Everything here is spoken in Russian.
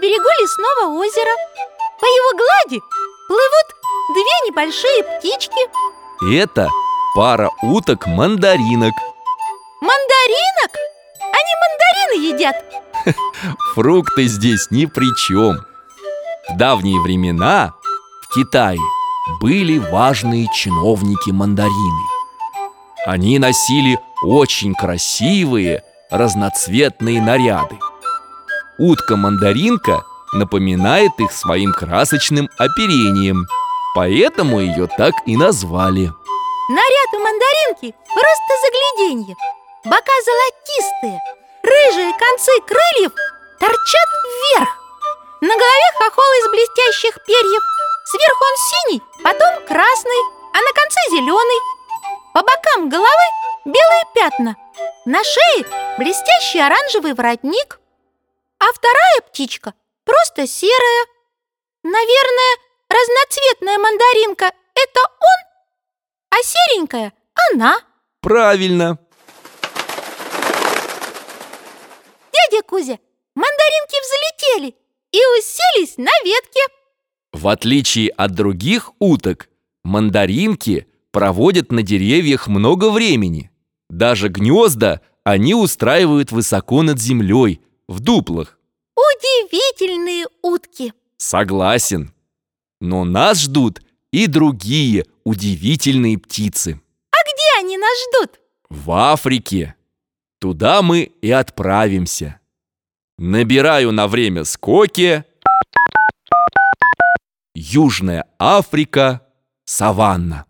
берегу лесного озера. По его глади плывут две небольшие птички. Это пара уток-мандаринок Мандаринок? Они мандарины едят. Фрукты здесь ни при чем В давние времена в Китае были важные чиновники-мандарины Они носили очень красивые разноцветные наряды Утка-мандаринка напоминает их своим красочным оперением. Поэтому ее так и назвали. Наряд у мандаринки просто загляденье. Бока золотистые, рыжие концы крыльев торчат вверх. На голове хохол из блестящих перьев. Сверху он синий, потом красный, а на конце зеленый По бокам головы белые пятна. На шее блестящий оранжевый воротник А вторая птичка просто серая Наверное, разноцветная мандаринка – это он, а серенькая – она Правильно! Дядя Кузя, мандаринки взлетели и уселись на ветке В отличие от других уток, мандаринки проводят на деревьях много времени. Даже гнезда они устраивают высоко над землей, в дуплах. Удивительные утки Согласен. Но нас ждут и другие удивительные птицы. Где они нас ждут? В Африке. Туда мы и отправимся. Набираю на время скоки. Южная Африка, саванна.